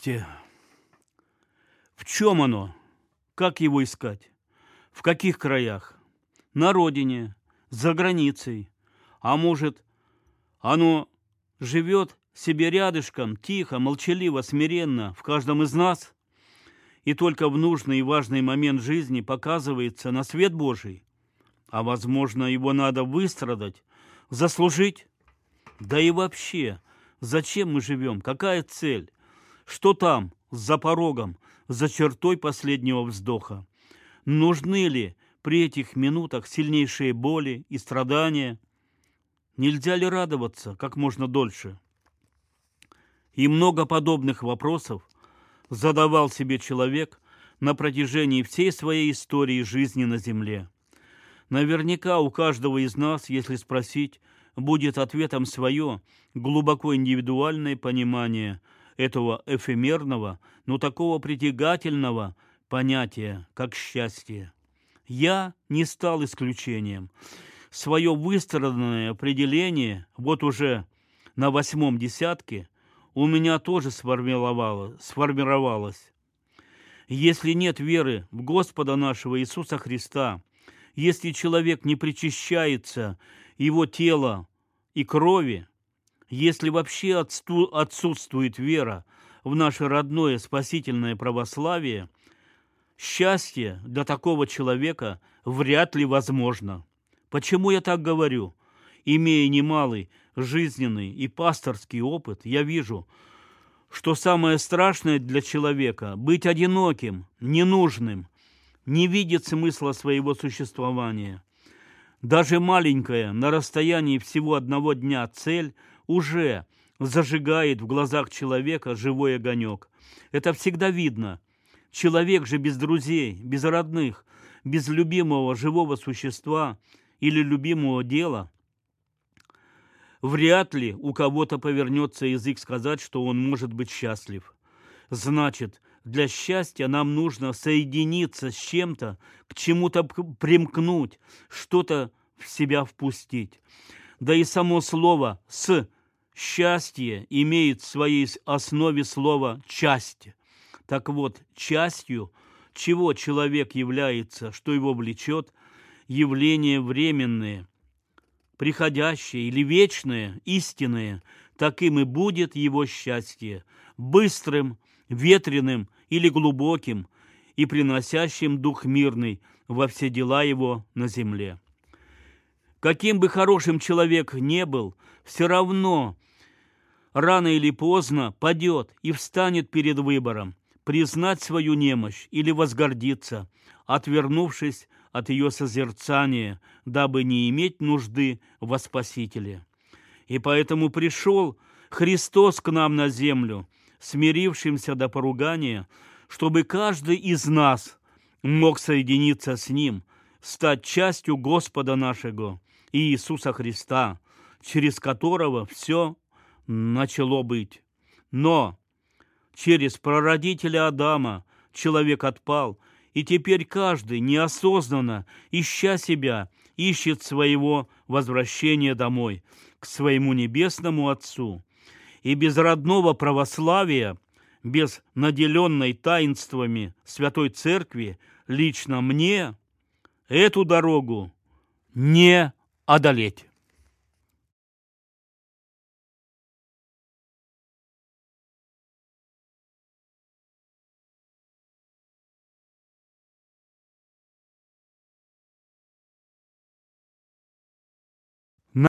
Счастье. В чем оно? Как его искать? В каких краях? На родине, за границей. А может, оно живет себе рядышком, тихо, молчаливо, смиренно в каждом из нас, и только в нужный и важный момент жизни показывается на свет Божий, а, возможно, его надо выстрадать, заслужить. Да и вообще, зачем мы живем, какая цель, что там, за порогом, за чертой последнего вздоха? Нужны ли при этих минутах сильнейшие боли и страдания? Нельзя ли радоваться как можно дольше? И много подобных вопросов задавал себе человек на протяжении всей своей истории жизни на Земле. Наверняка у каждого из нас, если спросить, будет ответом свое глубоко индивидуальное понимание этого эфемерного, но такого притягательного понятия, как счастье. Я не стал исключением. Свое выстраданное определение вот уже на восьмом десятке у меня тоже сформировалось. сформировалось. Если нет веры в Господа нашего Иисуса Христа, если человек не причащается его тела и крови, если вообще отсутствует вера в наше родное спасительное православие, счастье для такого человека вряд ли возможно. Почему я так говорю? Имея немалый жизненный и пасторский опыт, я вижу, что самое страшное для человека – быть одиноким, ненужным, не видит смысла своего существования. Даже маленькая, на расстоянии всего одного дня цель уже зажигает в глазах человека живой огонек. Это всегда видно. Человек же без друзей, без родных, без любимого живого существа или любимого дела, вряд ли у кого-то повернется язык сказать, что он может быть счастлив. Значит, для счастья нам нужно соединиться с чем-то, к чему-то примкнуть, что-то в себя впустить. Да и само слово «с» счастье имеет в своей основе слово «часть». Так вот, частью, чего человек является, что его влечет, явление временное, приходящее или вечное, истинное, таким и будет его счастье, быстрым, ветреным или глубоким и приносящим дух мирный во все дела его на земле. Каким бы хорошим человек не был, все равно рано или поздно падет и встанет перед выбором признать свою немощь или возгордиться, отвернувшись от ее созерцания, дабы не иметь нужды во Спасителе. И поэтому пришел Христос к нам на землю – смирившимся до поругания, чтобы каждый из нас мог соединиться с Ним, стать частью Господа нашего Иисуса Христа, через которого все начало быть. Но через прародителя Адама человек отпал, и теперь каждый неосознанно, ища себя, ищет своего возвращения домой, к своему небесному Отцу и без родного православия, без наделенной таинствами Святой Церкви, лично мне эту дорогу не одолеть.